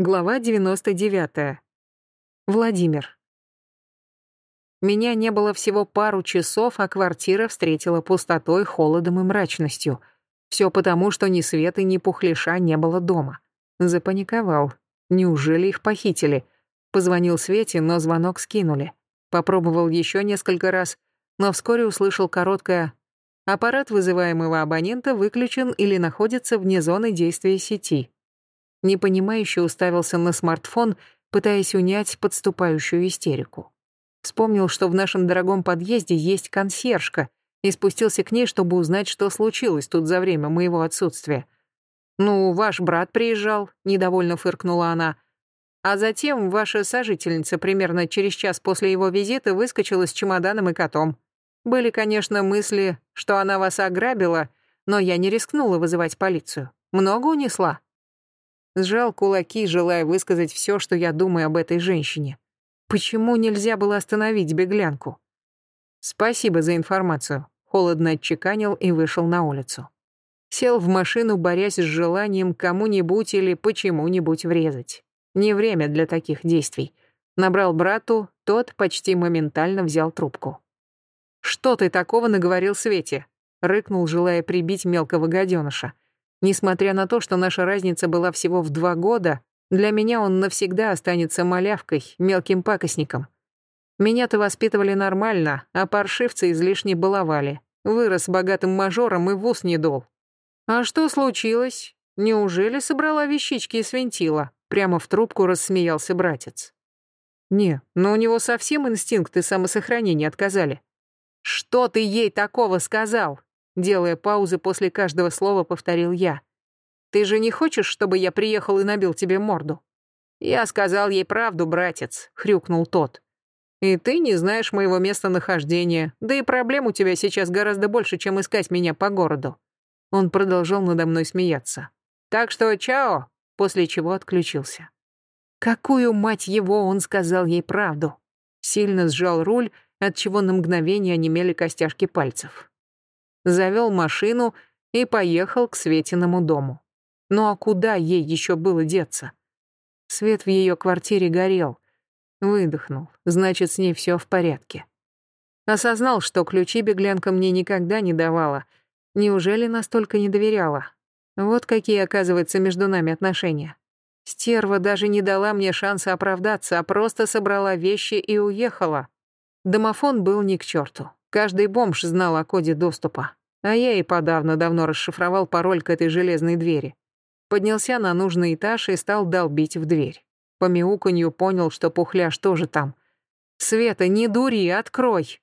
Глава 99. Владимир. Меня не было всего пару часов, а квартира встретила пустотой, холодом и мрачностью. Все потому, что ни Светы, ни Пухлиша не было дома. Запаниковал. Неужели их похитили? Позвонил Свете, но звонок скинули. Попробовал еще несколько раз, но вскоре услышал короткое «Аппарат вызываемого абонента выключен или находится вне зоны действия сети» непонимающе уставился на смартфон, пытаясь унять подступающую истерику. Вспомнил, что в нашем дорогом подъезде есть консьержка, и спустился к ней, чтобы узнать, что случилось тут за время моего отсутствия. «Ну, ваш брат приезжал», — недовольно фыркнула она. А затем ваша сожительница примерно через час после его визита выскочила с чемоданом и котом. Были, конечно, мысли, что она вас ограбила, но я не рискнула вызывать полицию. Много унесла. Сжал кулаки, желая высказать все, что я думаю об этой женщине. Почему нельзя было остановить беглянку? Спасибо за информацию. Холодно отчеканил и вышел на улицу. Сел в машину, борясь с желанием кому-нибудь или почему-нибудь врезать. Не время для таких действий. Набрал брату, тот почти моментально взял трубку. «Что ты такого наговорил Свете?» — рыкнул, желая прибить мелкого гаденыша. Несмотря на то, что наша разница была всего в два года, для меня он навсегда останется малявкой, мелким пакостником. Меня-то воспитывали нормально, а паршивцы излишне баловали. Вырос богатым мажором и в ус не дол. А что случилось? Неужели собрала вещички и свинтила? Прямо в трубку рассмеялся братец. Не, но у него совсем инстинкты самосохранения отказали. Что ты ей такого сказал? Делая паузы после каждого слова, повторил я. «Ты же не хочешь, чтобы я приехал и набил тебе морду?» «Я сказал ей правду, братец», — хрюкнул тот. «И ты не знаешь моего местонахождения, да и проблем у тебя сейчас гораздо больше, чем искать меня по городу». Он продолжал надо мной смеяться. «Так что чао», после чего отключился. Какую, мать его, он сказал ей правду? Сильно сжал руль, отчего на мгновение онемели костяшки пальцев завел машину и поехал к Светиному дому. Ну а куда ей еще было деться? Свет в ее квартире горел. Выдохнул, значит, с ней все в порядке. Осознал, что ключи беглянка мне никогда не давала. Неужели настолько не доверяла? Вот какие, оказывается, между нами отношения. Стерва даже не дала мне шанса оправдаться, а просто собрала вещи и уехала. Домофон был ни к черту. Каждый бомж знал о коде доступа. А я и подавно давно расшифровал пароль к этой железной двери. Поднялся на нужный этаж и стал долбить в дверь. По мяуканью понял, что пухляш тоже там. «Света, не дури, открой!»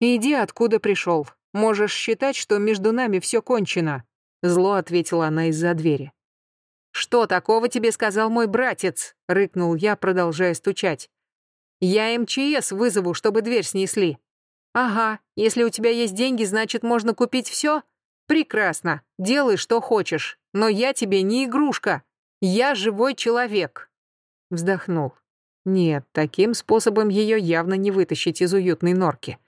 «Иди, откуда пришел. Можешь считать, что между нами все кончено», — зло ответила она из-за двери. «Что такого тебе сказал мой братец?» — рыкнул я, продолжая стучать. «Я МЧС вызову, чтобы дверь снесли». «Ага, если у тебя есть деньги, значит, можно купить все? Прекрасно, делай, что хочешь, но я тебе не игрушка. Я живой человек». Вздохнул. Нет, таким способом ее явно не вытащить из уютной норки.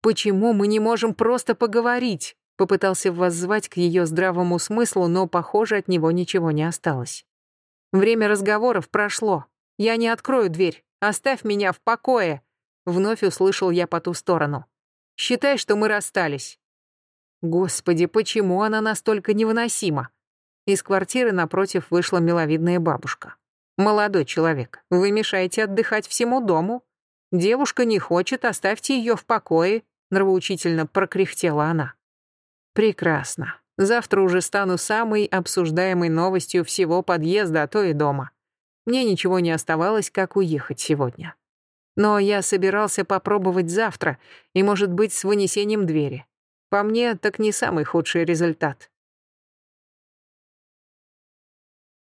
«Почему мы не можем просто поговорить?» Попытался воззвать к ее здравому смыслу, но, похоже, от него ничего не осталось. Время разговоров прошло. Я не открою дверь. Оставь меня в покое. Вновь услышал я по ту сторону. «Считай, что мы расстались». Господи, почему она настолько невыносима? Из квартиры напротив вышла миловидная бабушка. «Молодой человек, вы мешаете отдыхать всему дому. Девушка не хочет, оставьте ее в покое», нравоучительно прокряхтела она. «Прекрасно. Завтра уже стану самой обсуждаемой новостью всего подъезда, а то и дома. Мне ничего не оставалось, как уехать сегодня. Но я собирался попробовать завтра, и, может быть, с вынесением двери. По мне, так не самый худший результат.